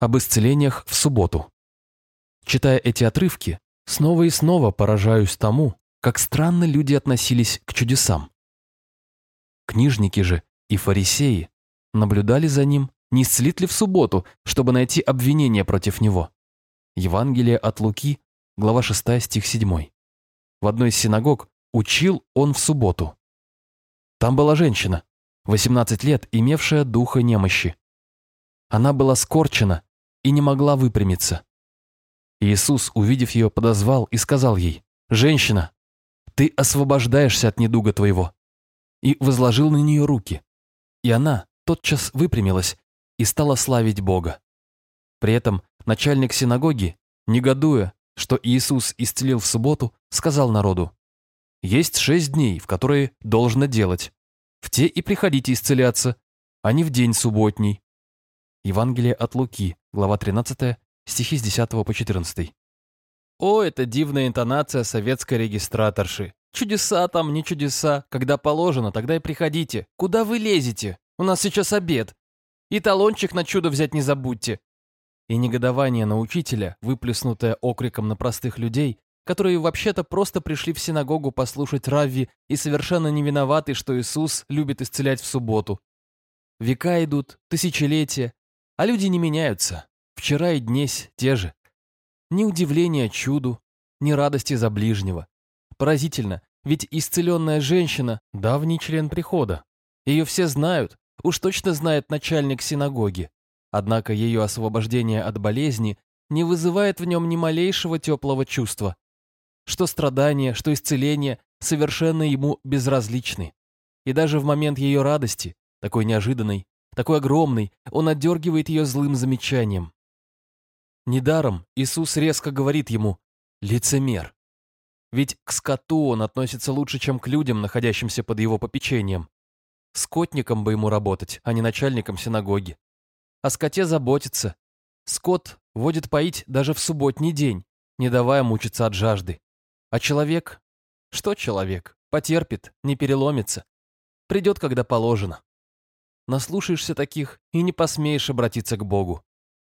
об исцелениях в субботу. Читая эти отрывки, снова и снова поражаюсь тому, как странно люди относились к чудесам. Книжники же и фарисеи наблюдали за ним, не исцелит ли в субботу, чтобы найти обвинение против него. Евангелие от Луки, глава 6, стих 7. В одной из синагог учил он в субботу. Там была женщина, 18 лет, имевшая духа немощи. Она была скорчена и не могла выпрямиться. Иисус, увидев ее, подозвал и сказал ей, «Женщина, ты освобождаешься от недуга твоего». И возложил на нее руки. И она тотчас выпрямилась и стала славить Бога. При этом начальник синагоги, негодуя, что Иисус исцелил в субботу, сказал народу, «Есть шесть дней, в которые должно делать. В те и приходите исцеляться, а не в день субботний». Евангелие от Луки, глава 13, стихи с 10 по 14. О, это дивная интонация советской регистраторши. Чудеса там, не чудеса. Когда положено, тогда и приходите. Куда вы лезете? У нас сейчас обед. И талончик на чудо взять не забудьте. И негодование на учителя, выплеснутое окриком на простых людей, которые вообще-то просто пришли в синагогу послушать Равви и совершенно не виноваты, что Иисус любит исцелять в субботу. Века идут, тысячелетия, а люди не меняются. Вчера и днесь те же. Ни удивления чуду, ни радости за ближнего. Поразительно, ведь исцеленная женщина – давний член прихода. Ее все знают, уж точно знает начальник синагоги. Однако ее освобождение от болезни не вызывает в нем ни малейшего теплого чувства. Что страдания, что исцеление совершенно ему безразличны. И даже в момент ее радости, такой неожиданной, такой огромной, он отдергивает ее злым замечанием. Недаром Иисус резко говорит ему «лицемер». Ведь к скоту он относится лучше, чем к людям, находящимся под его попечением. Скотником бы ему работать, а не начальником синагоги. О скоте заботиться. Скот водит поить даже в субботний день, не давая мучиться от жажды. А человек? Что человек? Потерпит, не переломится. Придет, когда положено. Наслушаешься таких и не посмеешь обратиться к Богу.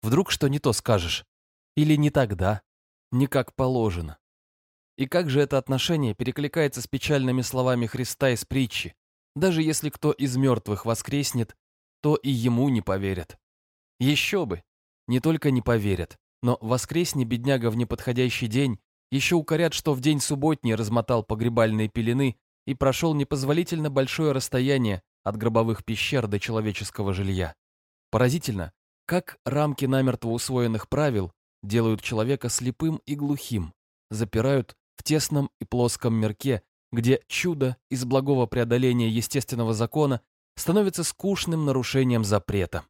Вдруг что не то скажешь. Или не тогда, не как положено. И как же это отношение перекликается с печальными словами Христа из притчи? Даже если кто из мертвых воскреснет, то и ему не поверят. Еще бы! Не только не поверят, но воскресни бедняга в неподходящий день, еще укорят, что в день субботний размотал погребальные пелены и прошел непозволительно большое расстояние от гробовых пещер до человеческого жилья. Поразительно, как рамки намертво усвоенных правил делают человека слепым и глухим, запирают в тесном и плоском мирке, где чудо из благого преодоления естественного закона становится скучным нарушением запрета.